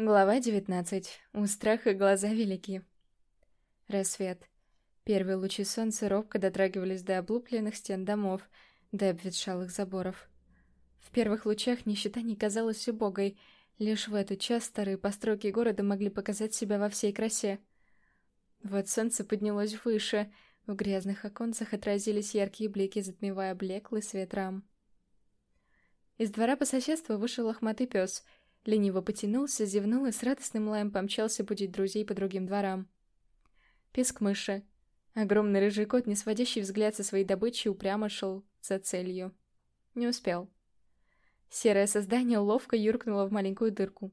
Глава 19. У страха глаза велики. Рассвет. Первые лучи солнца робко дотрагивались до облупленных стен домов, до обветшалых заборов. В первых лучах нищета не казалась убогой, лишь в эту час старые постройки города могли показать себя во всей красе. Вот солнце поднялось выше, в грязных оконцах отразились яркие блики, затмевая блеклый свет рам. Из двора по соседству вышел лохматый пес — Лениво потянулся, зевнул и с радостным лаем помчался будить друзей по другим дворам. Песк мыши. Огромный рыжий кот, не сводящий взгляд со своей добычи, упрямо шел за целью. Не успел. Серое создание ловко юркнуло в маленькую дырку.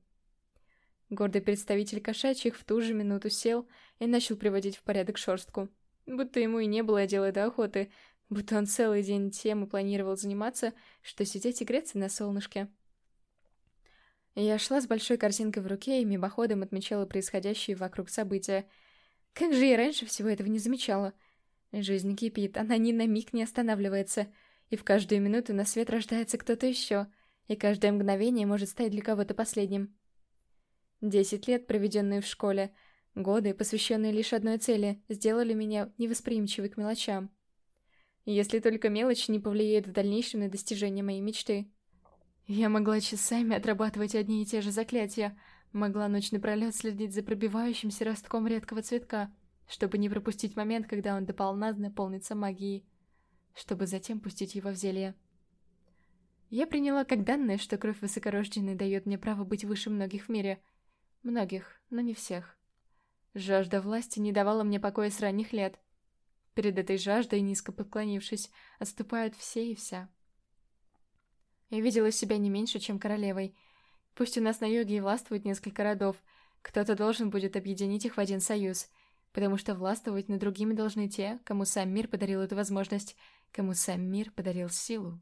Гордый представитель кошачьих в ту же минуту сел и начал приводить в порядок шерстку. Будто ему и не было дела до охоты, будто он целый день тем и планировал заниматься, что сидеть и греться на солнышке. Я шла с большой корзинкой в руке и мимоходом отмечала происходящие вокруг события. Как же я раньше всего этого не замечала? Жизнь кипит, она ни на миг не останавливается, и в каждую минуту на свет рождается кто-то еще, и каждое мгновение может стать для кого-то последним. Десять лет, проведенные в школе, годы, посвященные лишь одной цели, сделали меня невосприимчивой к мелочам. Если только мелочь не повлияет в дальнейшем на достижение моей мечты. Я могла часами отрабатывать одни и те же заклятия, могла ночь напролет следить за пробивающимся ростком редкого цветка, чтобы не пропустить момент, когда он дополна наполнится магией, чтобы затем пустить его в зелье. Я приняла как данное, что кровь высокорожденной дает мне право быть выше многих в мире. Многих, но не всех. Жажда власти не давала мне покоя с ранних лет. Перед этой жаждой, низко поклонившись, отступают все и вся. Я видела себя не меньше, чем королевой. Пусть у нас на юге и властвует несколько родов, кто-то должен будет объединить их в один союз, потому что властвовать над другими должны те, кому сам мир подарил эту возможность, кому сам мир подарил силу.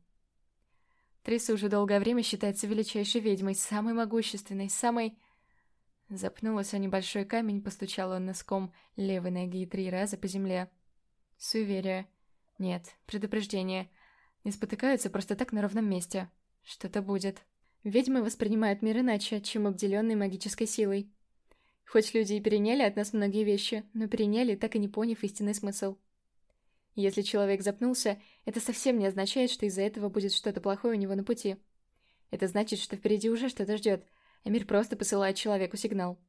Триса уже долгое время считается величайшей ведьмой, самой могущественной, самой... Запнулась о небольшой камень, постучал он носком левой ноги три раза по земле. Суеверие. Нет, предупреждение — не спотыкаются просто так на ровном месте. Что-то будет. Ведьмы воспринимают мир иначе, чем обделенные магической силой. Хоть люди и переняли от нас многие вещи, но переняли, так и не поняв истинный смысл. Если человек запнулся, это совсем не означает, что из-за этого будет что-то плохое у него на пути. Это значит, что впереди уже что-то ждет, а мир просто посылает человеку сигнал.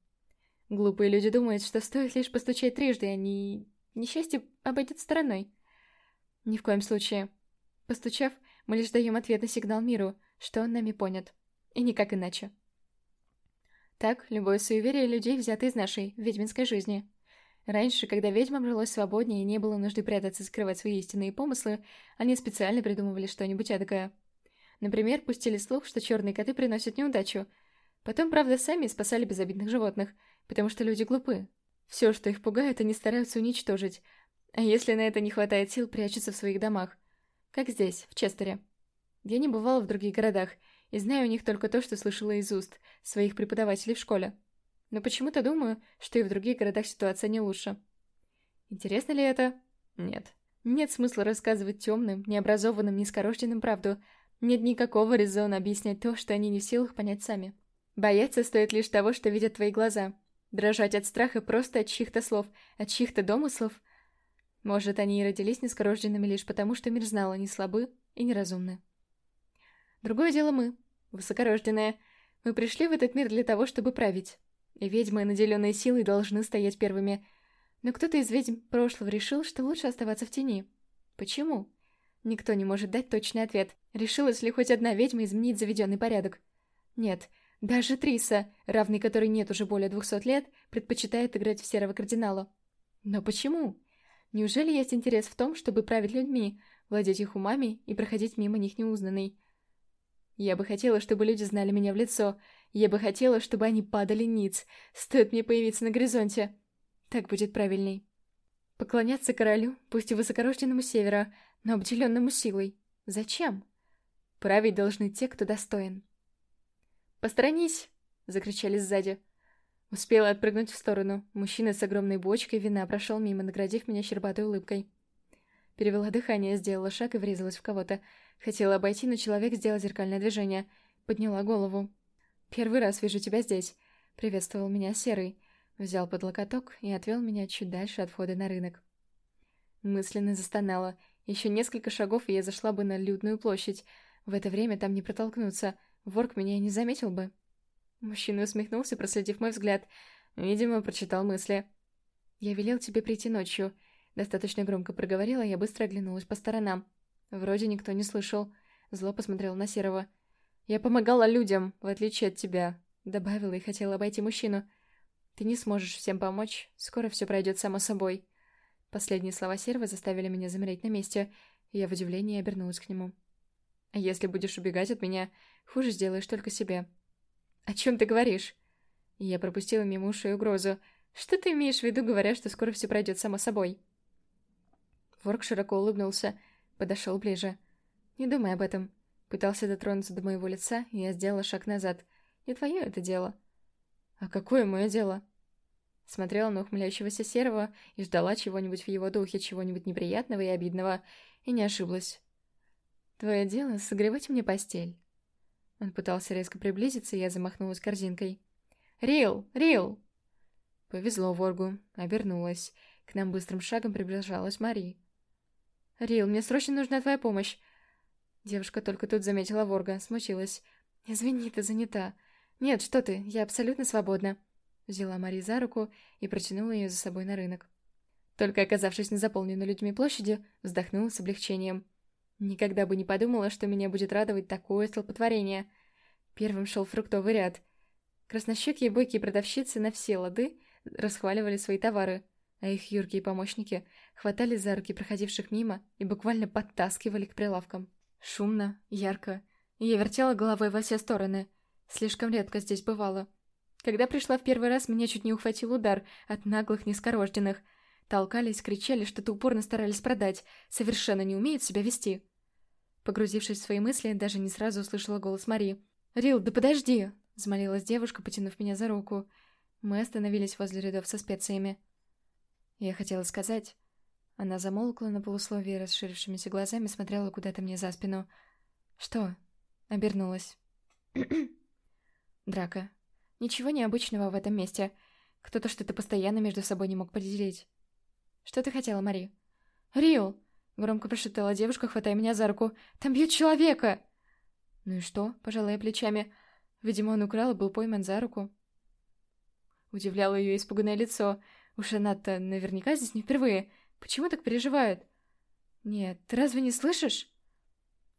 Глупые люди думают, что стоит лишь постучать трижды, они... несчастье обойдет стороной. Ни в коем случае. Постучав, мы лишь даем ответный сигнал миру, что он нами понят. И никак иначе. Так, любое суеверие людей взято из нашей, ведьминской жизни. Раньше, когда ведьмам жилось свободнее и не было нужды прятаться и скрывать свои истинные помыслы, они специально придумывали что-нибудь эдакое. Например, пустили слух, что черные коты приносят неудачу. Потом, правда, сами спасали безобидных животных, потому что люди глупы. Все, что их пугает, они стараются уничтожить. А если на это не хватает сил, прячутся в своих домах. Как здесь, в Честере. Я не бывала в других городах, и знаю у них только то, что слышала из уст своих преподавателей в школе. Но почему-то думаю, что и в других городах ситуация не лучше. Интересно ли это? Нет. Нет смысла рассказывать темным, необразованным, низкорожденным правду. Нет никакого резона объяснять то, что они не в силах понять сами. Бояться стоит лишь того, что видят твои глаза. Дрожать от страха просто от чьих-то слов, от чьих-то домыслов — может, они и родились нескорожденными лишь потому, что мир знал, они слабы и неразумны. Другое дело мы, высокорожденные. Мы пришли в этот мир для того, чтобы править. И ведьмы, наделенные силой, должны стоять первыми. Но кто-то из ведьм прошлого решил, что лучше оставаться в тени. Почему? Никто не может дать точный ответ. Решилась ли хоть одна ведьма изменить заведенный порядок? Нет, даже Триса, равной которой нет уже более двухсот лет, предпочитает играть в серого кардинала. Но почему? Неужели есть интерес в том, чтобы править людьми, владеть их умами и проходить мимо них неузнанной? Я бы хотела, чтобы люди знали меня в лицо. Я бы хотела, чтобы они падали ниц. Стоит мне появиться на горизонте. Так будет правильней. Поклоняться королю, пусть и высокорожденному севера, но обделенному силой. Зачем? Править должны те, кто достоин. «Посторонись!» — закричали сзади. Успела отпрыгнуть в сторону. Мужчина с огромной бочкой вина прошел мимо, наградив меня щербатой улыбкой. Перевела дыхание, сделала шаг и врезалась в кого-то. Хотела обойти, но человек сделал зеркальное движение. Подняла голову. «Первый раз вижу тебя здесь. — приветствовал меня Серый. Взял под локоток и отвел меня чуть дальше от входа на рынок. Мысленно застонала. Еще несколько шагов, и я зашла бы на людную площадь. В это время там не протолкнуться. Ворк меня и не заметил бы. Мужчина усмехнулся, проследив мой взгляд. Видимо, прочитал мысли. «Я велел тебе прийти ночью». Достаточно громко проговорила, я быстро оглянулась по сторонам. Вроде никто не слышал. Зло посмотрел на Серого. «Я помогала людям, в отличие от тебя», — добавила и хотела обойти мужчину. «Ты не сможешь всем помочь. Скоро все пройдет само собой». Последние слова Серого заставили меня замереть на месте, и я в удивлении обернулась к нему. «А если будешь убегать от меня, хуже сделаешь только себе». «О чем ты говоришь?» Я пропустила мимо ушей угрозу. «Что ты имеешь в виду, говоря, что скоро все пройдет само собой?» Ворк широко улыбнулся, подошел ближе. «Не думай об этом». Пытался дотронуться до моего лица, и я сделала шаг назад. «Не твое это дело». «А какое мое дело?» Смотрела на ухмыляющегося серого и ждала чего-нибудь в его духе, чего-нибудь неприятного и обидного, и не ошиблась. «Твое дело — согревать мне постель». Он пытался резко приблизиться, я замахнулась корзинкой. «Рил! Рил!» Повезло Воргу. Обернулась. К нам быстрым шагом приближалась Мари. «Рил, мне срочно нужна твоя помощь!» Девушка только тут заметила Ворга, смутилась. «Извини, ты занята». «Нет, что ты, я абсолютно свободна». Взяла Мари за руку и протянула ее за собой на рынок. Только оказавшись на заполненной людьми площади, вздохнула с облегчением. Никогда бы не подумала, что меня будет радовать такое столпотворение. Первым шел фруктовый ряд. Краснощекие бойкие продавщицы на все лады расхваливали свои товары, а их юркие помощники хватали за руки проходивших мимо и буквально подтаскивали к прилавкам. Шумно, ярко. Я вертела головой во все стороны. Слишком редко здесь бывало. Когда пришла в первый раз, меня чуть не ухватил удар от наглых нескорожденных. Толкались, кричали, что-то упорно старались продать, совершенно не умеют себя вести. Погрузившись в свои мысли, даже не сразу услышала голос Мари. «Рил, да подожди!» — взмолилась девушка, потянув меня за руку. Мы остановились возле рядов со специями. Я хотела сказать... Она замолкла на полусловие, расширившимися глазами смотрела куда-то мне за спину. «Что?» — обернулась. «Драка. Ничего необычного в этом месте. Кто-то что-то постоянно между собой не мог поделить. «Что ты хотела, Мари?» «Рил!» — громко прошептала девушка, хватая меня за руку. «Там бьют человека!» «Ну и что?» — пожала я плечами. Видимо, он украл и был пойман за руку. Удивляло ее испуганное лицо. Уж она-то наверняка здесь не впервые. Почему так переживает? «Нет, ты разве не слышишь?»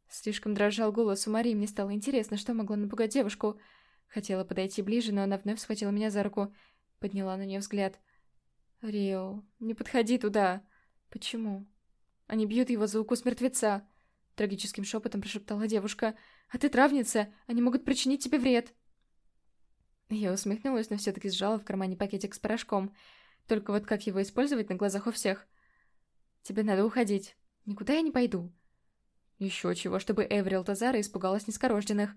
Слишком дрожал голос у Марии, мне стало интересно, что могло напугать девушку. Хотела подойти ближе, но она вновь схватила меня за руку. Подняла на нее взгляд. «Рио, не подходи туда!» «Почему?» «Они бьют его за укус мертвеца!» Трагическим шепотом прошептала девушка. «А ты травница! Они могут причинить тебе вред!» Я усмехнулась, но все-таки сжала в кармане пакетик с порошком. Только вот как его использовать на глазах у всех? «Тебе надо уходить. Никуда я не пойду». Еще чего, чтобы Эврил Тазара испугалась нескорожденных.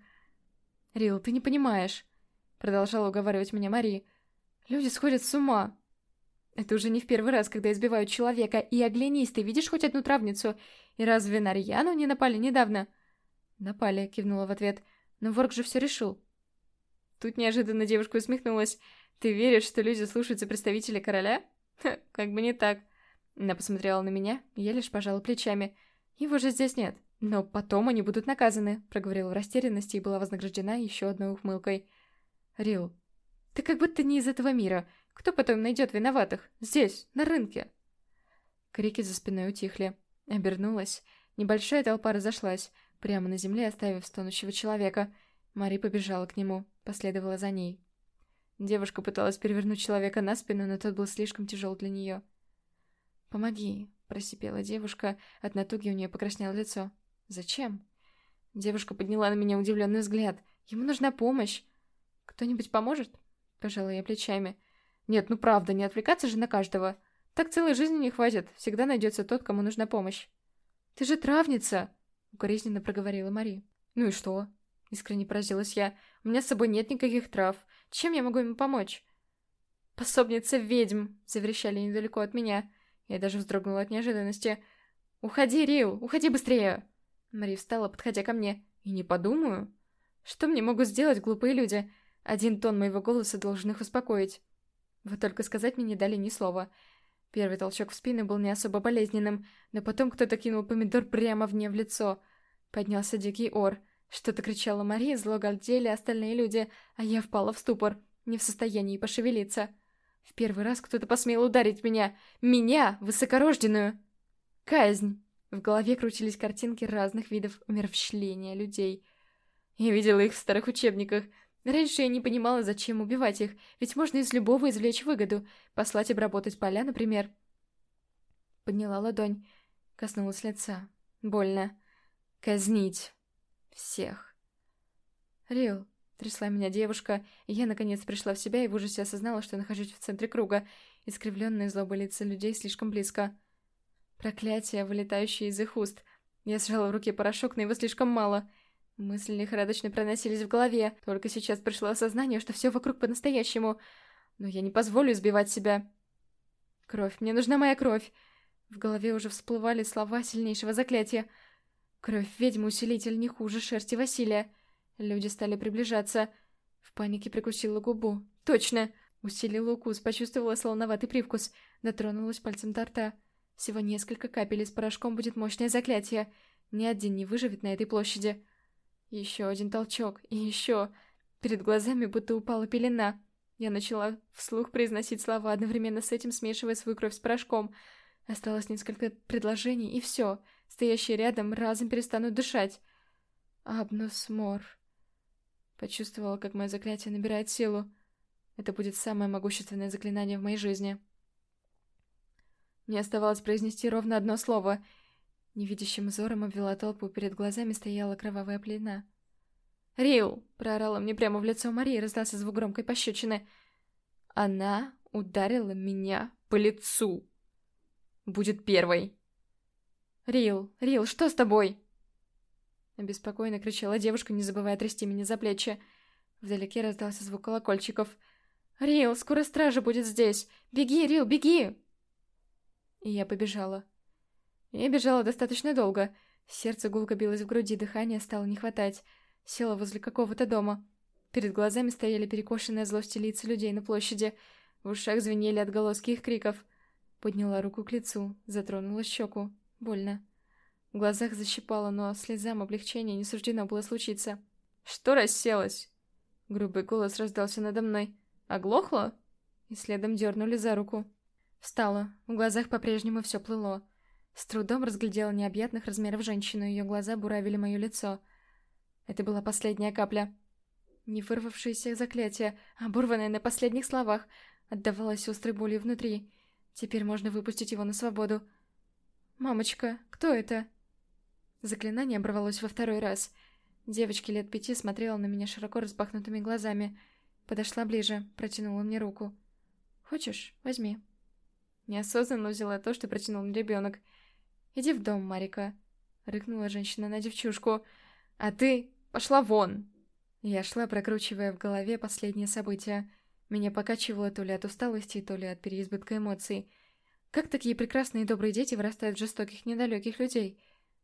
«Рил, ты не понимаешь», — продолжала уговаривать меня Мари. «Люди сходят с ума». «Это уже не в первый раз, когда избивают человека. И оглянись, ты видишь хоть одну травницу? И разве на Рьяну не напали недавно?» «Напали», — кивнула в ответ. «Но Ворк же все решил». Тут неожиданно девушка усмехнулась. «Ты веришь, что люди слушаются представителей короля?» Ха, «Как бы не так». Она посмотрела на меня, я лишь пожала плечами. «Его же здесь нет». «Но потом они будут наказаны», — проговорила в растерянности и была вознаграждена еще одной ухмылкой. «Рил, ты как будто не из этого мира. Кто потом найдет виноватых? Здесь, на рынке». Крики за спиной утихли. Обернулась. Небольшая толпа разошлась, прямо на земле оставив стонущего человека. Мари побежала к нему, последовала за ней. Девушка пыталась перевернуть человека на спину, но тот был слишком тяжел для нее. «Помоги», — просипела девушка, от натуги у нее покраснело лицо. «Зачем?» Девушка подняла на меня удивленный взгляд. «Ему нужна помощь!» «Кто-нибудь поможет?» Пожала я плечами. «Нет, ну правда, не отвлекаться же на каждого. Так целой жизни не хватит. Всегда найдется тот, кому нужна помощь». «Ты же травница!» Укоризненно проговорила Мари. «Ну и что?» Искренне поразилась я. «У меня с собой нет никаких трав. Чем я могу ему помочь?» «Пособница ведьм!» — заверещали недалеко от меня. Я даже вздрогнула от неожиданности. «Уходи, Рил! Уходи быстрее!» Мари встала, подходя ко мне. «И не подумаю. Что мне могут сделать глупые люди? Один тон моего голоса должен их успокоить. Вот только сказать мне не дали ни слова. Первый толчок в спину был не особо болезненным, но потом кто-то кинул помидор прямо мне в лицо. Поднялся дикий ор. Что-то кричала Мария, зло галдели остальные люди, а я впала в ступор, не в состоянии пошевелиться. В первый раз кто-то посмел ударить меня. Меня, высокорожденную. Казнь. В голове крутились картинки разных видов умерщвления людей. Я видела их в старых учебниках. Раньше я не понимала, зачем убивать их, ведь можно из любого извлечь выгоду. Послать обработать поля, например. Подняла ладонь, коснулась лица. Больно. Казнить. Всех. Рил, трясла меня девушка, и я наконец пришла в себя и в ужасе осознала, что нахожусь в центре круга. Искривленные злобы лица людей слишком близко. Проклятие, вылетающее из их уст. Я сжала в руке порошок, но его слишком мало. Мысли лихорадочно проносились в голове. Только сейчас пришло осознание, что все вокруг по-настоящему. Но я не позволю избивать себя. Кровь. Мне нужна моя кровь. В голове уже всплывали слова сильнейшего заклятия. Кровь ведьмы-усилитель не хуже шерсти Василия. Люди стали приближаться. В панике прикусила губу. Точно! Усилила укус, почувствовала солоноватый привкус. Дотронулась пальцем до рта. Всего несколько капель с порошком будет мощное заклятие. Ни один не выживет на этой площади. Еще один толчок. И еще. Перед глазами будто упала пелена. Я начала вслух произносить слова, одновременно с этим смешивая свою кровь с порошком. Осталось несколько предложений, и все. Стоящие рядом разом перестанут дышать. Абнус Мор. Почувствовала, как мое заклятие набирает силу. Это будет самое могущественное заклинание в моей жизни. Мне оставалось произнести ровно одно слово. Невидящим взором обвела толпу, перед глазами стояла кровавая плена. «Рил!» — проорала мне прямо в лицо Марии, раздался звук громкой пощечины. «Она ударила меня по лицу!» «Будет первой!» «Рил! Рил, что с тобой?» Обеспокоенно кричала девушка, не забывая трясти меня за плечи. Вдалеке раздался звук колокольчиков. «Рил, скоро стража будет здесь! Беги, Рил, беги!» И я побежала. Я бежала достаточно долго. Сердце гулко билось в груди, дыхания стало не хватать. Села возле какого-то дома. Перед глазами стояли перекошенные злости лица людей на площади. В ушах звенели отголоски их криков. Подняла руку к лицу, затронула щеку. Больно. В глазах защипала, но слезам облегчения не суждено было случиться. «Что расселась?» Грубый голос раздался надо мной. «Оглохла?» И следом дернули за руку. Встала. В глазах по-прежнему все плыло. С трудом разглядела необъятных размеров женщину, ее глаза буравили мое лицо. Это была последняя капля. Не вырвавшееся заклятие, оборванное на последних словах, отдавалось острой болью внутри. Теперь можно выпустить его на свободу. «Мамочка, кто это?» Заклинание оборвалось во второй раз. Девочка лет пяти смотрела на меня широко распахнутыми глазами. Подошла ближе, протянула мне руку. «Хочешь? Возьми». Неосознанно взяла то, что протянул мне ребенок. «Иди в дом, Марика», — рыкнула женщина на девчушку. «А ты пошла вон!» Я шла, прокручивая в голове последние события. Меня покачивало то ли от усталости, то ли от переизбытка эмоций. Как такие прекрасные и добрые дети вырастают в жестоких, недалеких людей?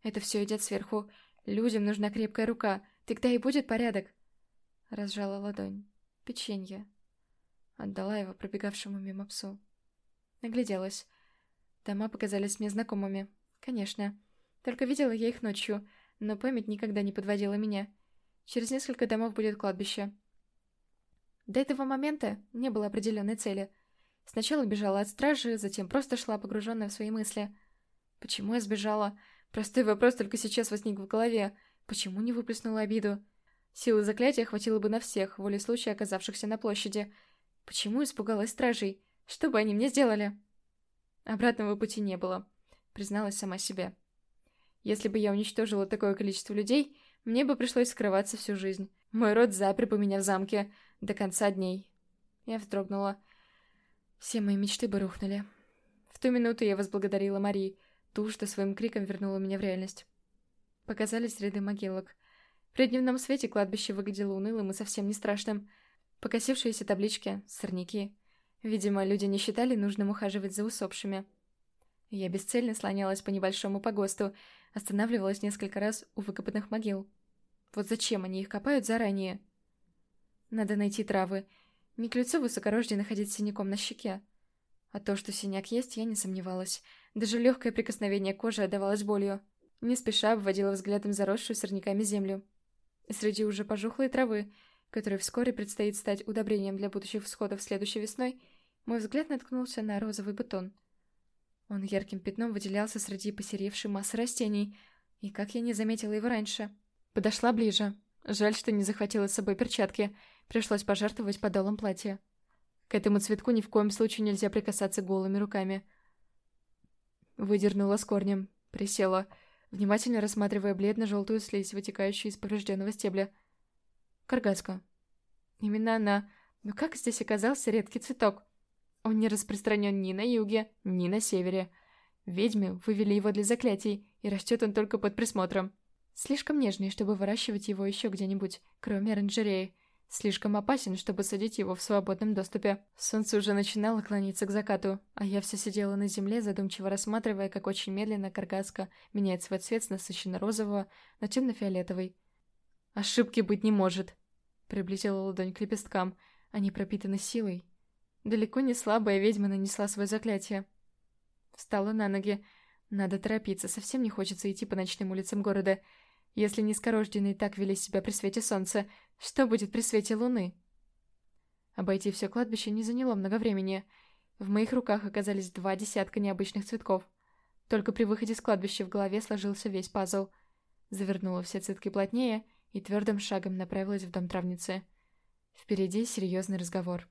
Это все идет сверху. Людям нужна крепкая рука. Тогда и будет порядок. Разжала ладонь. Печенье. Отдала его пробегавшему мимо псу. Нагляделась. Дома показались мне знакомыми. Конечно. Только видела я их ночью, но память никогда не подводила меня. Через несколько домов будет кладбище. До этого момента не было определенной цели. Сначала бежала от стражи, затем просто шла погруженная в свои мысли. Почему я сбежала? Простой вопрос только сейчас возник в голове. Почему не выплеснула обиду? Силы заклятия хватило бы на всех, воле случая оказавшихся на площади. Почему испугалась стражей? Что бы они мне сделали? Обратного пути не было, призналась сама себе. Если бы я уничтожила такое количество людей, мне бы пришлось скрываться всю жизнь. Мой род запер бы меня в замке до конца дней. Я вздрогнула. Все мои мечты бы рухнули. В ту минуту я возблагодарила Марии, ту, что своим криком вернула меня в реальность. Показались ряды могилок. При дневном свете кладбище выглядело унылым и совсем не страшным. Покосившиеся таблички, сорняки. Видимо, люди не считали нужным ухаживать за усопшими. Я бесцельно слонялась по небольшому погосту, останавливалась несколько раз у выкопанных могил. Вот зачем они их копают заранее? Надо найти травы. Не к лицу высокорожденно находить синяком на щеке. А то, что синяк есть, я не сомневалась. Даже легкое прикосновение кожи отдавалось болью. Не спеша обводила взглядом заросшую сорняками землю. Среди уже пожухлой травы, которой вскоре предстоит стать удобрением для будущих всходов следующей весной, мой взгляд наткнулся на розовый бутон. Он ярким пятном выделялся среди посеревшей массы растений, и как я не заметила его раньше. Подошла ближе. Жаль, что не захватила с собой перчатки, пришлось пожертвовать подолом платья. К этому цветку ни в коем случае нельзя прикасаться голыми руками. Выдернула с корнем, присела, внимательно рассматривая бледно-желтую слизь, вытекающую из поврежденного стебля. Каргаска. Именно она. Но как здесь оказался редкий цветок? Он не распространен ни на юге, ни на севере. Ведьмы вывели его для заклятий, и растет он только под присмотром. Слишком нежный, чтобы выращивать его еще где-нибудь, кроме оранжереи. Слишком опасен, чтобы садить его в свободном доступе. Солнце уже начинало клониться к закату, а я все сидела на земле, задумчиво рассматривая, как очень медленно каргаска меняет свой цвет с насыщенно-розового на темно-фиолетовый. «Ошибки быть не может!» Приблизила ладонь к лепесткам. Они пропитаны силой, Далеко не слабая ведьма нанесла свое заклятие. Встала на ноги. Надо торопиться, совсем не хочется идти по ночным улицам города. Если низкорожденные так вели себя при свете солнца, что будет при свете луны? Обойти все кладбище не заняло много времени. В моих руках оказались два десятка необычных цветков. Только при выходе с кладбища в голове сложился весь пазл. Завернула все цветки плотнее и твердым шагом направилась в дом травницы. Впереди серьезный разговор.